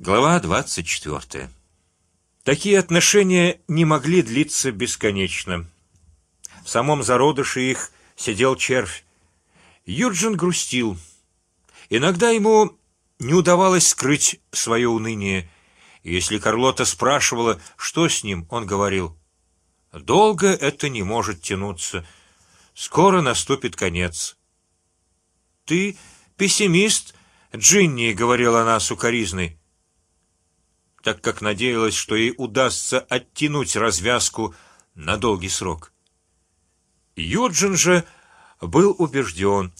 Глава двадцать четвертая. Такие отношения не могли длиться бесконечно. В самом зародыше их сидел червь. Юджин грустил. Иногда ему не удавалось скрыть свое уныние. если Карлота спрашивала, что с ним, он говорил: долго это не может тянуться, скоро наступит конец. Ты пессимист, Джинни, говорила она сукаризной, так как надеялась, что ей удастся оттянуть развязку на долгий срок. Юджин же был убежден,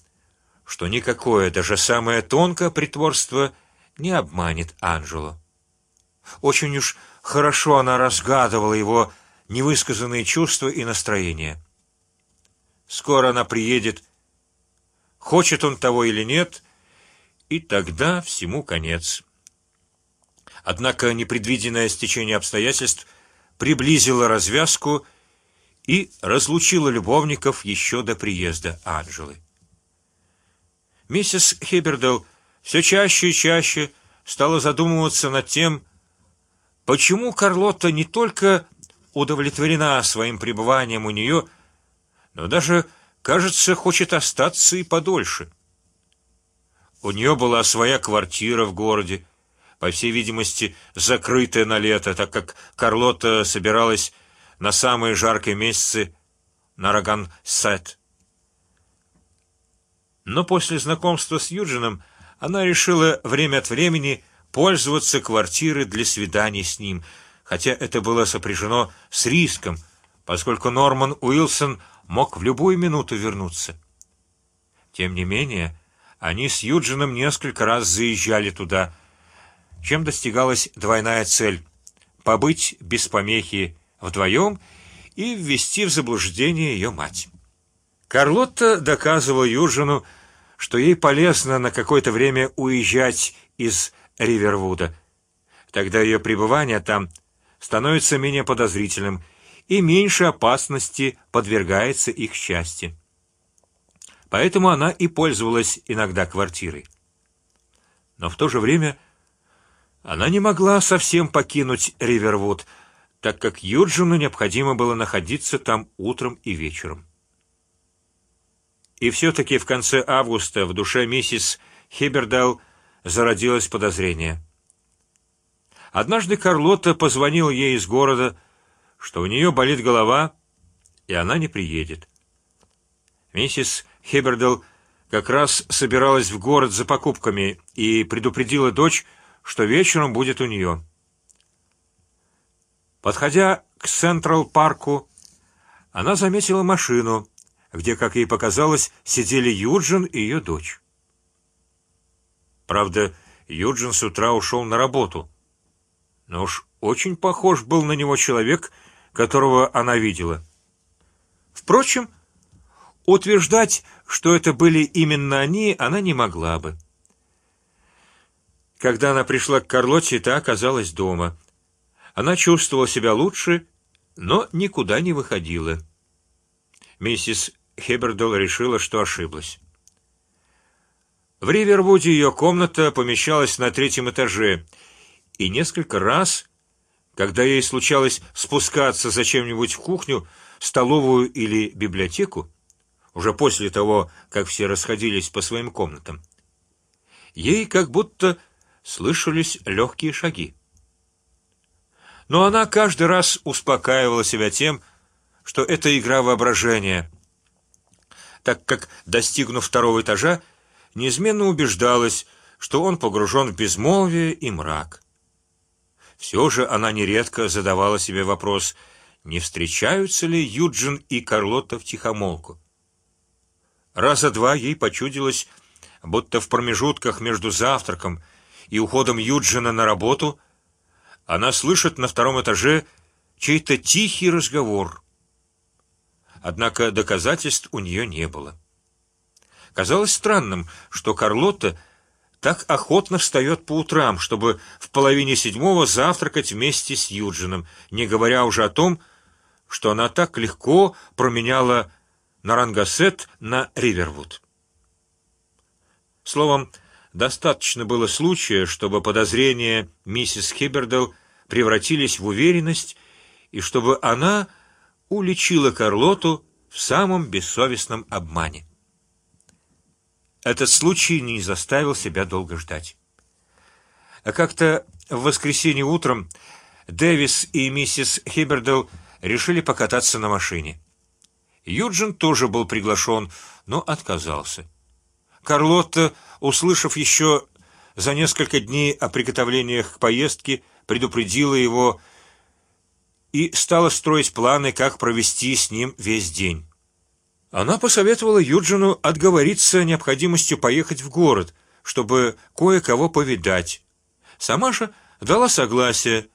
что никакое, даже самое тонкое притворство не обманет Анжелу. Очень уж хорошо она разгадывала его невысказанные чувства и настроения. Скоро она приедет, хочет он того или нет, и тогда всему конец. Однако непредвиденное стечение обстоятельств приблизило развязку и разлучило любовников еще до приезда Анжелы. Миссис Хибердел все чаще и чаще стала задумываться над тем, почему Карлотта не только удовлетворена своим пребыванием у нее, но даже, кажется, хочет остаться и подольше. У нее была своя квартира в городе, по всей видимости, закрытая на лето, так как Карлота собиралась на самые жаркие месяцы на Раган-Сет. Но после знакомства с Юджином она решила время от времени пользоваться квартирой для свиданий с ним, хотя это было сопряжено с риском, поскольку Норман Уилсон мог в любую минуту вернуться. Тем не менее, они с Юджином несколько раз заезжали туда, чем достигалась двойная цель: побыть без помехи вдвоем и ввести в заблуждение ее мать. Карлотта доказывала Юджину, что ей полезно на какое-то время уезжать из Ривервуда. Тогда ее пребывание там становится менее подозрительным и меньше опасности подвергается их счастье. Поэтому она и пользовалась иногда квартирой. Но в то же время она не могла совсем покинуть Ривервуд, так как Юджину необходимо было находиться там утром и вечером. И все-таки в конце августа в душе миссис Хибердал зародилось подозрение. Однажды Карлотта позвонила ей из города, что у нее болит голова, и она не приедет. Миссис Хибердал как раз собиралась в город за покупками и предупредила дочь, что вечером будет у нее. Подходя к Централ Парку, она заметила машину, где, как ей показалось, сидели Юджин и ее дочь. Правда, Юджин с утра ушел на работу, но уж очень похож был на него человек, которого она видела. Впрочем, утверждать, что это были именно они, она не могла бы. Когда она пришла к Карлотте, та оказалась дома. Она чувствовала себя лучше, но никуда не выходила. Миссис Хебердол решила, что ошиблась. В Ривервуде ее комната помещалась на третьем этаже, и несколько раз, когда ей случалось спускаться зачем-нибудь в кухню, столовую или библиотеку, уже после того, как все расходились по своим комнатам, ей как будто слышались легкие шаги. Но она каждый раз успокаивала себя тем, что это игра воображения, так как достигнув второго этажа, неизменно убеждалась, что он погружен в безмолвие и мрак. Все же она нередко задавала себе вопрос: не встречаются ли Юджин и Карлотта в тихомолку? Раза два ей почудилось, будто в промежутках между завтраком и уходом Юджина на работу она слышит на втором этаже чей-то тихий разговор. Однако доказательств у нее не было. Казалось странным, что Карлотта так охотно встает по утрам, чтобы в половине седьмого завтракать вместе с Юджином, не говоря уже о том, что она так легко променяла Нарангасет на Ривервуд. Словом, достаточно было случая, чтобы подозрения миссис Хибердел превратились в уверенность и чтобы она уличила Карлоту в самом бессовестном обмане. Этот случай не заставил себя долго ждать. А как-то в воскресенье утром Дэвис и миссис Хибердел решили покататься на машине. Юджин тоже был приглашен, но отказался. Карлотта, услышав еще за несколько дней о приготовлениях к поездке, предупредила его и стала строить планы, как провести с ним весь день. Она посоветовала Юджину отговориться необходимостью поехать в город, чтобы кое-кого повидать. Сама же дала согласие,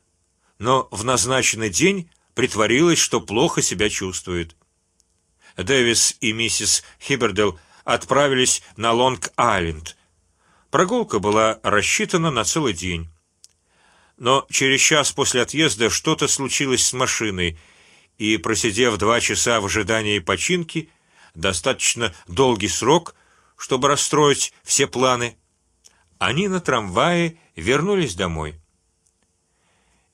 но в назначенный день притворилась, что плохо себя чувствует. Дэвис и миссис Хибердел отправились на Лонг-Айленд. Прогулка была рассчитана на целый день, но через час после отъезда что-то случилось с машиной, и просидев два часа в ожидании починки, достаточно долгий срок, чтобы расстроить все планы, они на трамвае вернулись домой.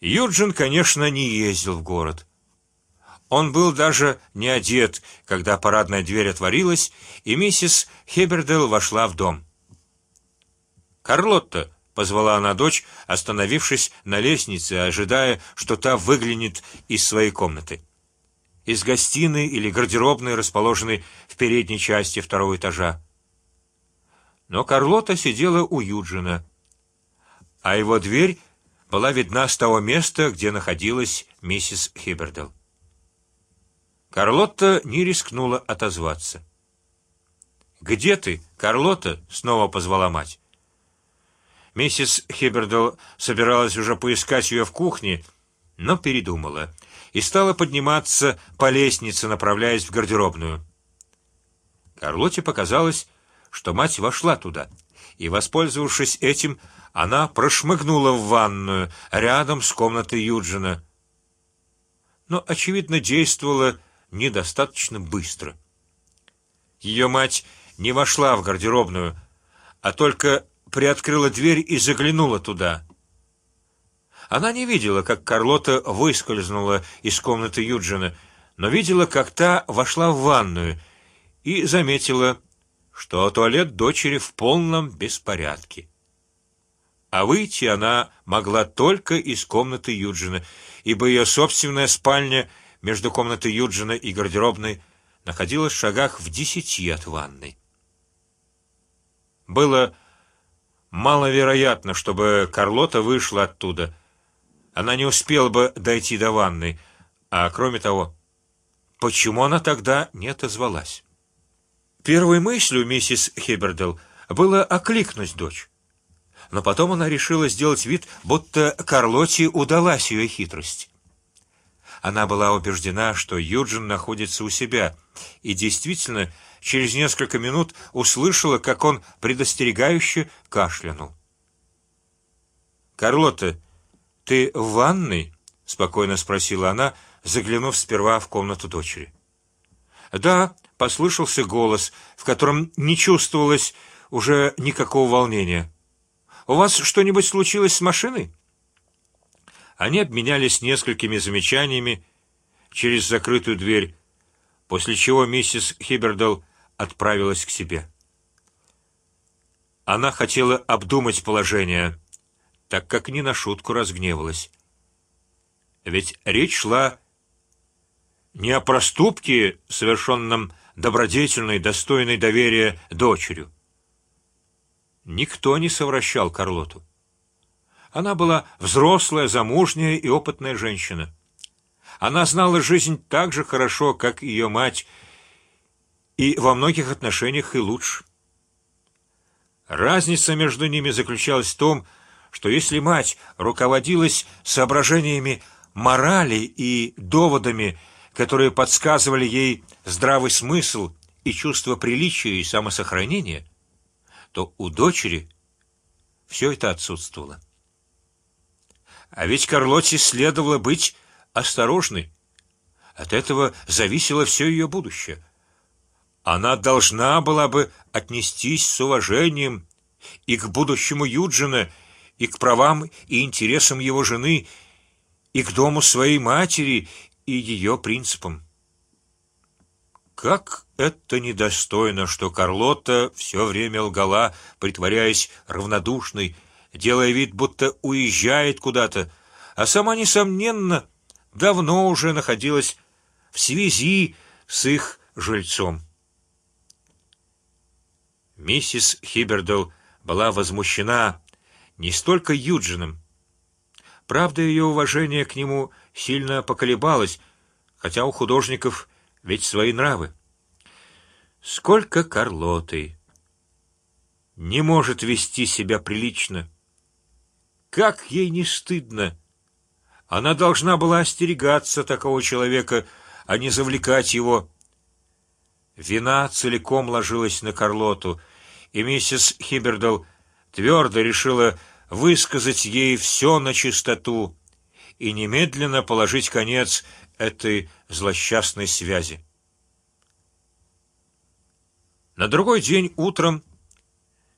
Юджин, конечно, не ездил в город. Он был даже не одет, когда парадная дверь отворилась, и миссис Хебердел вошла в дом. Карлотта позвала она дочь, остановившись на лестнице, ожидая, что та выглянет из своей комнаты, из гостиной или гардеробной, расположенной в передней части второго этажа. Но Карлота сидела у Юджина, а его дверь была видна с того места, где находилась миссис Хибердел. Карлотта не рискнула отозваться. Где ты, Карлотта? снова позвала мать. Миссис Хибердел собиралась уже поискать ее в кухне, но передумала и стала подниматься по лестнице, направляясь в гардеробную. Карлоте показалось, что мать вошла туда, и, воспользовавшись этим, она прошмыгнула в ванную рядом с комнатой Юджина, но очевидно действовала недостаточно быстро. Ее мать не вошла в гардеробную, а только приоткрыла дверь и заглянула туда. Она не видела, как Карлота выскользнула из комнаты Юджина, но видела, как та вошла в ванную и заметила, что туалет дочери в полном беспорядке. А выйти она могла только из комнаты Юджина, ибо ее собственная спальня между комнатой Юджина и гардеробной находилась в шагах в десяти от ванной. Было маловероятно, чтобы Карлота вышла оттуда. Она не успела бы дойти до ванной, а кроме того, почему она тогда не отозвалась? Первой мыслью миссис Хибердел было окликнуть дочь, но потом она решила сделать вид, будто Карлоте удалась ее хитрость. Она была убеждена, что Юджин находится у себя, и действительно через несколько минут услышала, как он предостерегающе кашлянул. Карлота, ты в ванной? спокойно спросила она, заглянув сперва в комнату дочери. Да, послышался голос, в котором не чувствовалось уже никакого волнения. У вас что-нибудь случилось с машиной? Они обменялись несколькими замечаниями через закрытую дверь, после чего миссис Хибердал отправилась к себе. Она хотела обдумать положение, так как не на шутку разгневалась. Ведь речь шла не о проступке, совершенном добродетельной, достойной доверия дочерью. Никто не совращал Карлоту. Она была взрослая, замужняя и опытная женщина. Она знала жизнь так же хорошо, как ее мать, и во многих отношениях и лучше. Разница между ними заключалась в том, что если мать руководилась соображениями морали и доводами, которые подсказывали ей здравый смысл и чувство приличия и самосохранения, то у дочери все это отсутствовало. А ведь Карлотте следовало быть осторожной. От этого зависело все ее будущее. Она должна была бы отнестись с уважением и к будущему Юджина, и к правам и интересам его жены, и к дому своей матери и ее принципам. Как это недостойно, что Карлота все время лгала, притворяясь равнодушной, делая вид, будто уезжает куда-то, а сама несомненно давно уже находилась в связи с их жильцом. Миссис Хибердл была возмущена не столько Юджином, правда ее уважение к нему сильно поколебалось, хотя у художников ведь свои нравы. Сколько Карлоты не может вести себя прилично. Как ей не стыдно! Она должна была остерегаться такого человека, а не завлекать его. Вина целиком ложилась на Карлоту, и миссис Хибердл твердо решила высказать ей все на чистоту и немедленно положить конец этой злосчастной связи. На другой день утром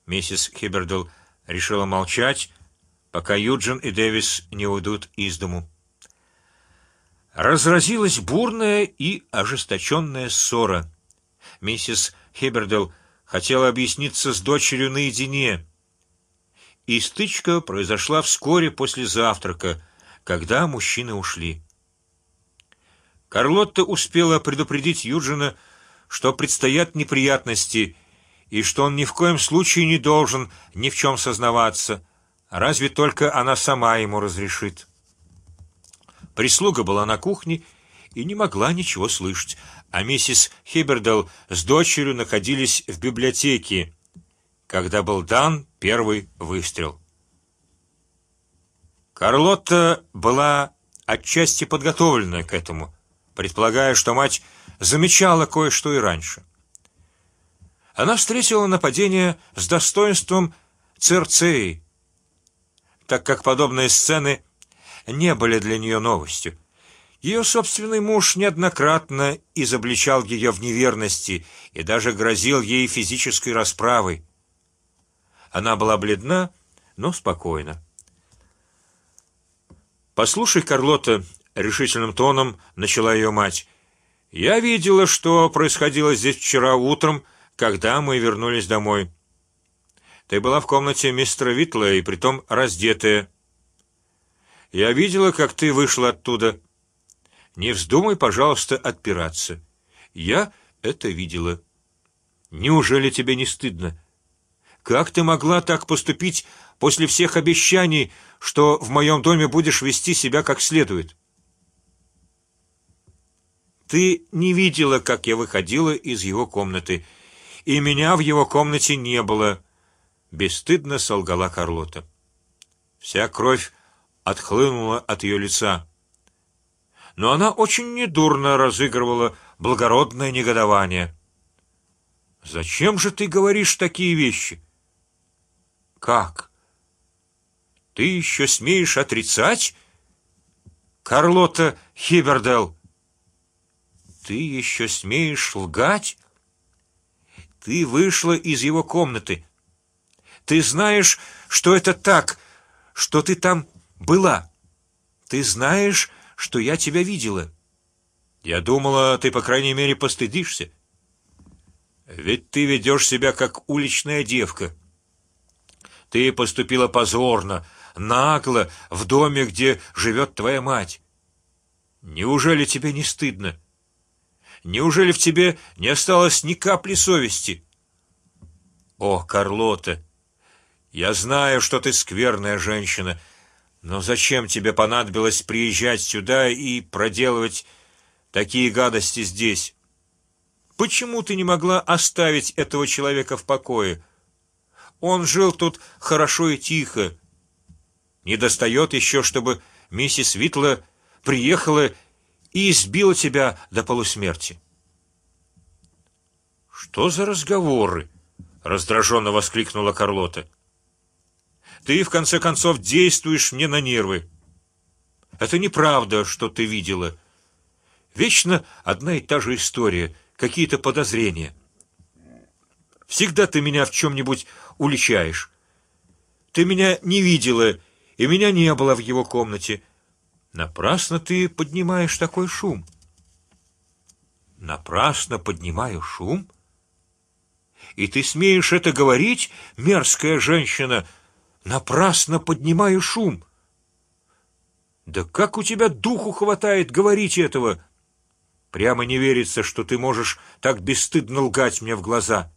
миссис Хибердл решила молчать, пока Юджин и Дэвис не уйдут из дому. Разразилась бурная и ожесточенная ссора. Миссис Хибердл хотела объясниться с дочерью наедине, и стычка произошла вскоре после завтрака, когда мужчины ушли. Карлотта успела предупредить Юджина, что предстоят неприятности и что он ни в коем случае не должен ни в чем сознаваться, разве только она сама ему разрешит. Прислуга была на кухне и не могла ничего слышать, а миссис Хибердал с дочерью находились в библиотеке, когда был дан первый выстрел. Карлотта была отчасти подготовлена к этому, предполагая, что мать замечала кое-что и раньше. Она встретила нападение с достоинством Церцеи, так как подобные сцены не были для нее новостью. Ее собственный муж неоднократно изобличал ее в неверности и даже грозил ей физической расправой. Она была бледна, но спокойна. Послушай, Карлота, решительным тоном начала ее мать. Я видела, что происходило здесь вчера утром, когда мы вернулись домой. Ты была в комнате мистера Витла и притом раздетая. Я видела, как ты вышла оттуда. Не вздумай, пожалуйста, отпираться. Я это видела. Неужели тебе не стыдно? Как ты могла так поступить после всех обещаний, что в моем доме будешь вести себя как следует? Ты не видела, как я выходила из его комнаты, и меня в его комнате не было. Бесстыдно солгала Карлота. Вся кровь отхлынула от ее лица, но она очень недурно разыгрывала благородное негодование. Зачем же ты говоришь такие вещи? Как? Ты еще смеешь отрицать, Карлота Хибердел? Ты еще смеешь лгать? Ты вышла из его комнаты. Ты знаешь, что это так, что ты там была. Ты знаешь, что я тебя видела. Я думала, ты по крайней мере постыдишься. Ведь ты ведешь себя как уличная девка. Ты поступила позорно, нагло в доме, где живет твоя мать. Неужели тебе не стыдно? Неужели в тебе не осталось ни капли совести? О, Карлота, я знаю, что ты скверная женщина, но зачем тебе понадобилось приезжать сюда и проделывать такие гадости здесь? Почему ты не могла оставить этого человека в покое? Он жил тут хорошо и тихо. Не достает еще, чтобы миссис Витла приехала и избила тебя до полусмерти. Что за разговоры? раздраженно воскликнула Карлота. Ты в конце концов действуешь мне на нервы. Это неправда, что ты видела. Вечно одна и та же история, какие-то подозрения. Всегда ты меня в чем-нибудь уличаешь? Ты меня не видела, и меня не было в его комнате. Напрасно ты поднимаешь такой шум. Напрасно поднимаю шум. И ты смеешь это говорить, мерзкая женщина? Напрасно поднимаю шум. Да как у тебя духу хватает говорить этого? Прямо не верится, что ты можешь так бесстыдно лгать мне в глаза.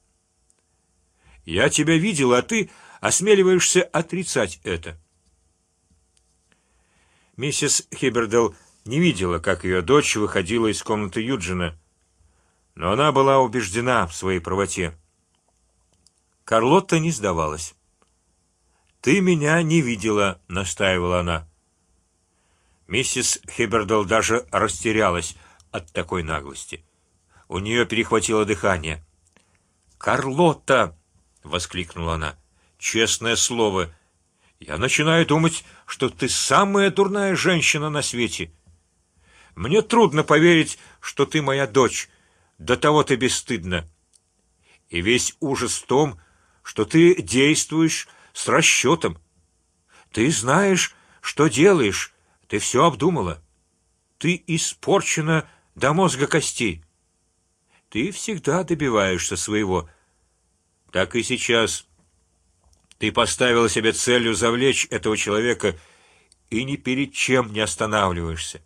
Я тебя видел, а ты осмеливаешься отрицать это. Миссис Хибердел не видела, как ее дочь выходила из комнаты Юджина, но она была убеждена в своей правоте. Карлотта не сдавалась. Ты меня не видела, настаивала она. Миссис Хибердел даже растерялась от такой наглости. У нее перехватило дыхание. Карлотта, воскликнула она, честное слово, я начинаю думать, что ты самая дурная женщина на свете. Мне трудно поверить, что ты моя дочь. До того ты бесстыдна. И весь ужас в том, что ты действуешь с расчетом. Ты знаешь, что делаешь. Ты все обдумала. Ты испорчена до мозга костей. Ты всегда добиваешься своего. Так и сейчас. Ты поставила себе целью завлечь этого человека и ни перед чем не останавливаешься.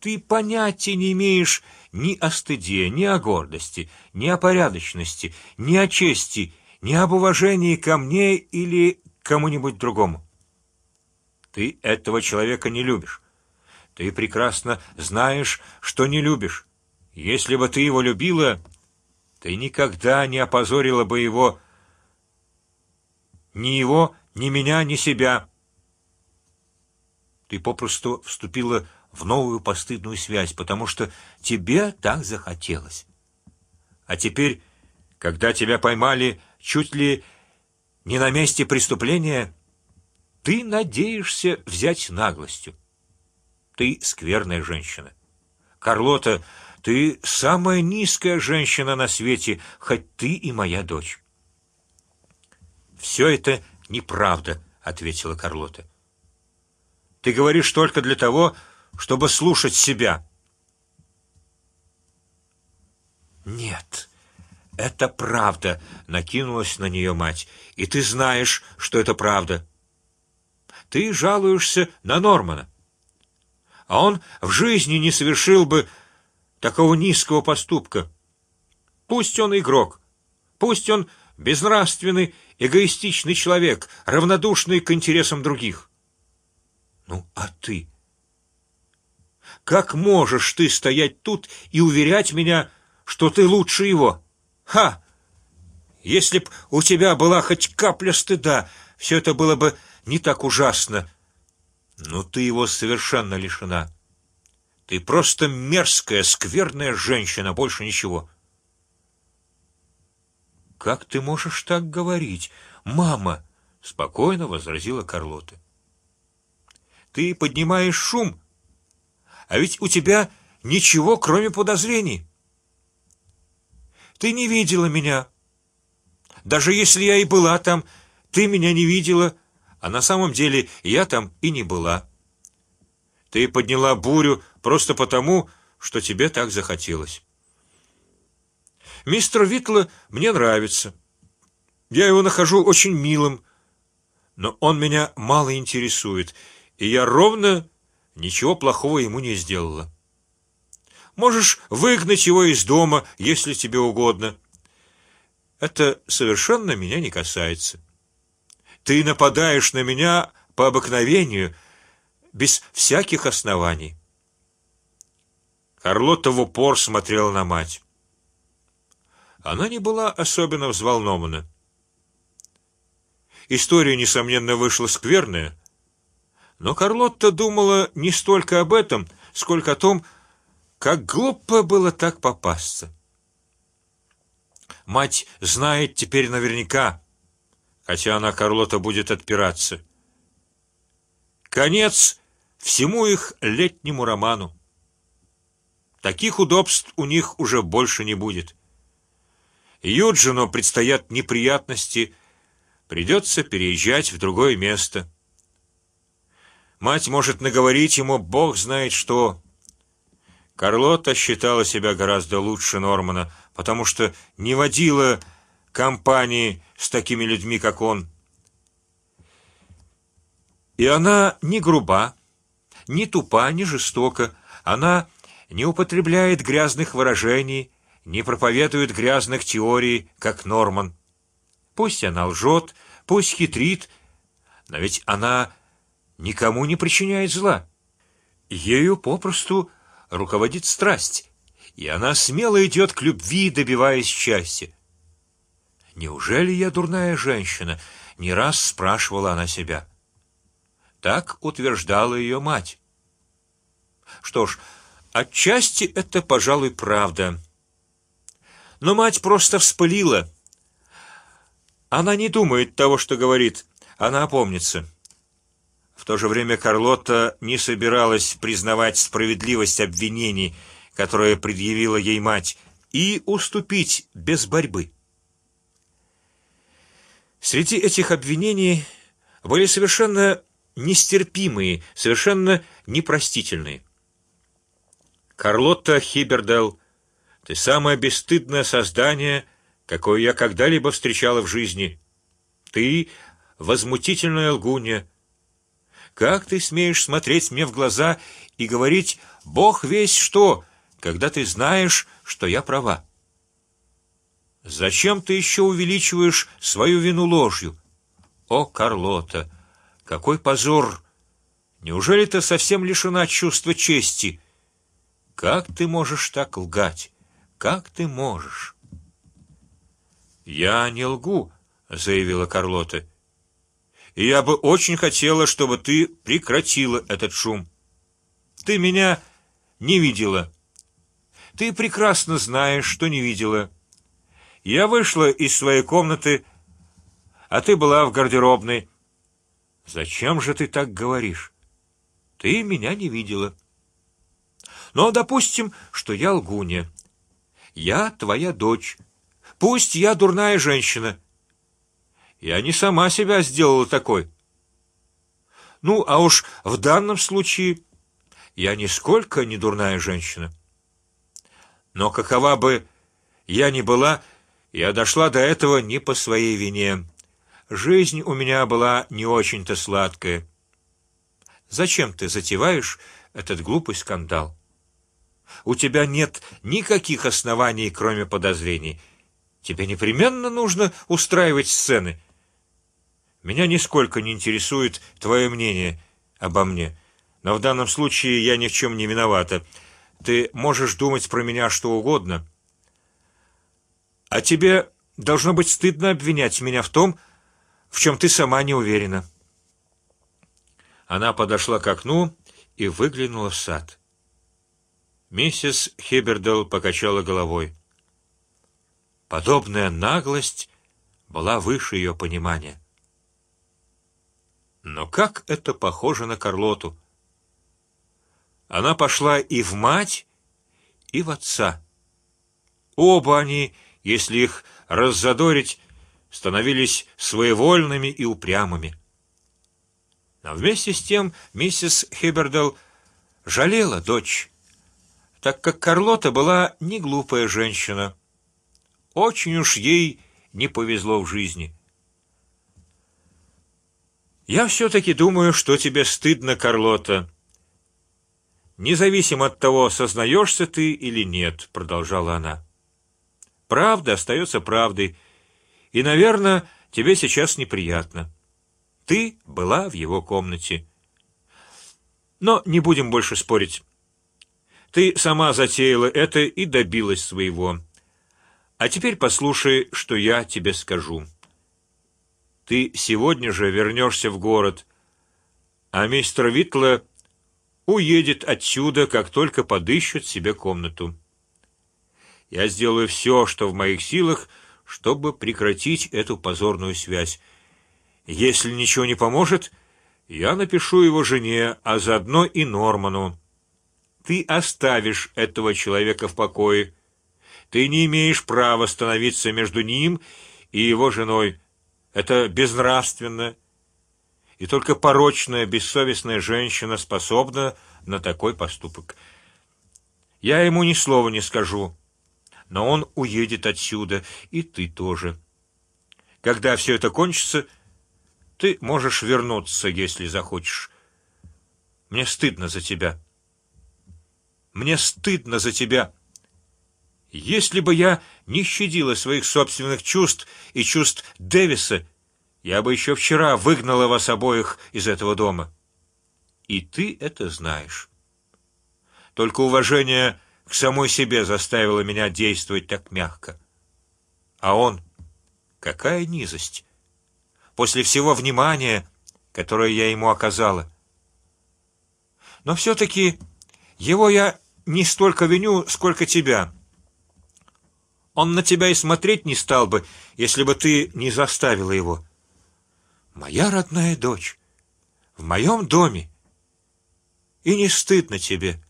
Ты понятия не имеешь ни о стыде, ни о гордости, ни о порядочности, ни о чести, ни об уважении ко мне или кому-нибудь другому. Ты этого человека не любишь. Ты прекрасно знаешь, что не любишь. Если бы ты его любила, ты никогда не опозорила бы его, ни его, ни меня, ни себя. Ты попросту вступила в новую постыдную связь, потому что тебе так захотелось. А теперь, когда тебя поймали чуть ли не на месте преступления, ты надеешься взять наглостью. Ты скверная женщина. Карлота, ты самая низкая женщина на свете, хоть ты и моя дочь. Все это неправда, ответила Карлота. Ты говоришь только для того, чтобы слушать себя. Нет, это правда, накинулась на нее мать, и ты знаешь, что это правда. Ты жалуешься на Нормана а он в жизни не совершил бы такого низкого поступка. Пусть он игрок, пусть он безнравственный, эгоистичный человек, равнодушный к интересам других. Ну, а ты? Как можешь ты стоять тут и уверять меня, что ты лучше его? Ха! Если б у тебя была хоть капля стыда, все это было бы не так ужасно. Но ты его совершенно лишена. Ты просто мерзкая, скверная женщина, больше ничего. Как ты можешь так говорить, мама? спокойно возразила Карлота. Ты поднимаешь шум, а ведь у тебя ничего, кроме подозрений. Ты не видела меня. Даже если я и была там, ты меня не видела а на самом деле я там и не была. Ты подняла бурю просто потому, что тебе так захотелось. Мистер Витла мне нравится. Я его нахожу очень милым, но он меня мало интересует, и я ровно ничего плохого ему не сделала. Можешь выгнать его из дома, если тебе угодно. Это совершенно меня не касается. Ты нападаешь на меня по обыкновению, без всяких оснований. Карлотта в упор смотрела на мать. Она не была особенно взволнована. История несомненно вышла скверная, но Карлотта думала не столько об этом, сколько о том, как глупо было так попасться. Мать знает теперь наверняка, хотя она Карлота будет отпираться. Конец всему их летнему роману. Таких удобств у них уже больше не будет. Юджину предстоят неприятности, Придется переезжать в другое место. Мать может наговорить ему, Бог знает что. Карлота считала себя гораздо лучше Нормана, потому что не водила компании с такими людьми, как он. И она не груба, не тупа, не жестока. Она не употребляет грязных выражений, не проповедует грязных теорий, как Норман. Пусть она лжет, пусть хитрит, но ведь она никому не причиняет зла. Ею попросту руководит страсть, и она смело идет к любви, добиваясь счастья. Неужели я дурная женщина? Не раз спрашивала она себя. Так утверждала ее мать. Что ж, отчасти это, пожалуй, правда. Но мать просто вспылила. Она не думает того, что говорит. Она опомнится. То же время Карлотта не собиралась признавать справедливость обвинений, которые предъявила ей мать, и уступить без борьбы. Среди этих обвинений были совершенно нестерпимые, совершенно непростительные. Карлотта Хибердел, ты самое бесстыдное создание, какое я когда-либо встречала в жизни. Ты возмутительная лгунья. Как ты смеешь смотреть мне в глаза и говорить Бог весь что, когда ты знаешь, что я права? Зачем ты еще увеличиваешь свою вину ложью? О, Карлота, какой позор! Неужели ты совсем лишена чувства чести? Как ты можешь так лгать? Как ты можешь? Я не лгу, заявила Карлота. И я бы очень хотела, чтобы ты прекратила этот шум. Ты меня не видела. Ты прекрасно знаешь, что не видела. Я вышла из своей комнаты, а ты была в гардеробной. Зачем же ты так говоришь? Ты меня не видела. Но допустим, что я лгуня. Я твоя дочь. Пусть я дурная женщина. Я не сама себя сделала такой. Ну, а уж в данном случае я нисколько не дурная женщина. Но какова бы я ни была, я дошла до этого не по своей вине. Жизнь у меня была не очень-то сладкая. Зачем ты затеваешь этот глупый скандал? У тебя нет никаких оснований, кроме подозрений. Тебе непременно нужно устраивать сцены. Меня нисколько не интересует твое мнение обо мне, но в данном случае я ни в чем не виновата. Ты можешь думать про меня что угодно, а тебе должно быть стыдно обвинять меня в том, в чем ты сама не уверена. Она подошла к окну и выглянула в сад. Миссис Хибердел покачала головой. Подобная наглость была выше ее понимания. Но как это похоже на Карлоту! Она пошла и в мать, и в отца. Оба они, если их раззадорить, становились своевольными и упрямыми. Но вместе с тем миссис Хибердел жалела дочь так как Карлота была не глупая женщина. Очень уж ей не повезло в жизни. Я все-таки думаю, что тебе стыдно, Карлота. Независимо от того, сознаешься ты или нет, продолжала она. Правда остается правдой, и, наверное, тебе сейчас неприятно. Ты была в его комнате, но не будем больше спорить. Ты сама затеяла это и добилась своего. А теперь послушай, что я тебе скажу. Ты сегодня же вернешься в город, а мистер Витла уедет отсюда, как только подыщет себе комнату. Я сделаю все, что в моих силах, чтобы прекратить эту позорную связь. Если ничего не поможет, я напишу его жене, а заодно и Норману ты оставишь этого человека в покое. Ты не имеешь права становиться между ним и его женой. Это безнравственно, и только порочная, бессовестная женщина способна на такой поступок. Я ему ни слова не скажу, но он уедет отсюда, и ты тоже. Когда все это кончится, ты можешь вернуться, если захочешь. Мне стыдно за тебя. Мне стыдно за тебя. Если бы я не щадила своих собственных чувств и чувств Дэвиса, я бы еще вчера выгнала вас обоих из этого дома. И ты это знаешь. Только уважение к самой себе заставило меня действовать так мягко. А он, какая низость! После всего внимания, которое я ему оказала. Но все-таки его я не столько виню, сколько тебя. Он на тебя и смотреть не стал бы, если бы ты не заставила его. Моя родная дочь в моем доме, и не стыдно тебе.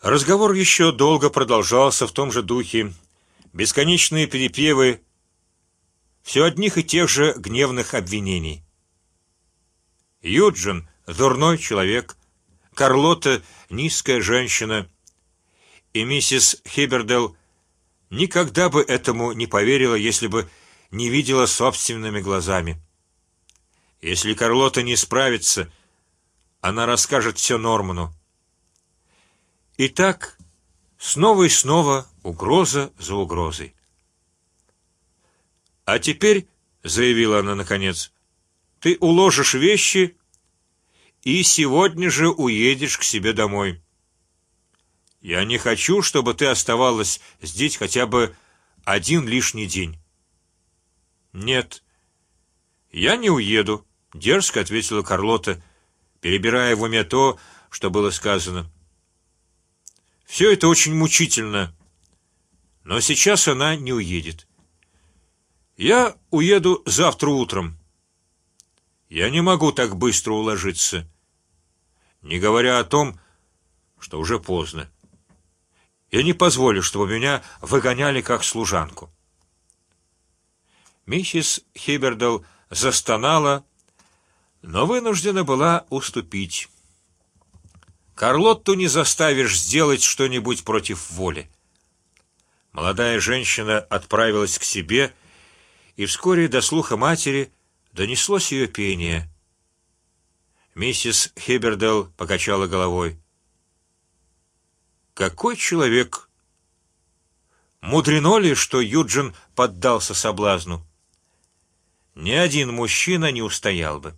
Разговор еще долго продолжался в том же духе, бесконечные перепевы, все одних и тех же гневных обвинений. Юджин дурной человек, Карлота низкая женщина, и миссис Хибердел никогда бы этому не поверила, если бы не видела собственными глазами. Если Карлота не справится, она расскажет все Норману. И так снова и снова угроза за угрозой. А теперь, заявила она наконец, ты уложишь вещи и сегодня же уедешь к себе домой. Я не хочу, чтобы ты оставалась здесь хотя бы один лишний день. Нет, я не уеду, дерзко ответила Карлота, перебирая в уме то, что было сказано. Все это очень мучительно, но сейчас она не уедет. Я уеду завтра утром. Я не могу так быстро уложиться, не говоря о том, что уже поздно. Я не позволю, чтобы меня выгоняли как служанку. Миссис Хибердл застонала, но вынуждена была уступить. Карлотту не заставишь сделать что-нибудь против воли. Молодая женщина отправилась к себе, и вскоре до слуха матери донеслось ее пение. Миссис Хибердл покачала головой. Какой человек? Мудрено ли, что Юджин поддался соблазну? Ни один мужчина не устоял бы.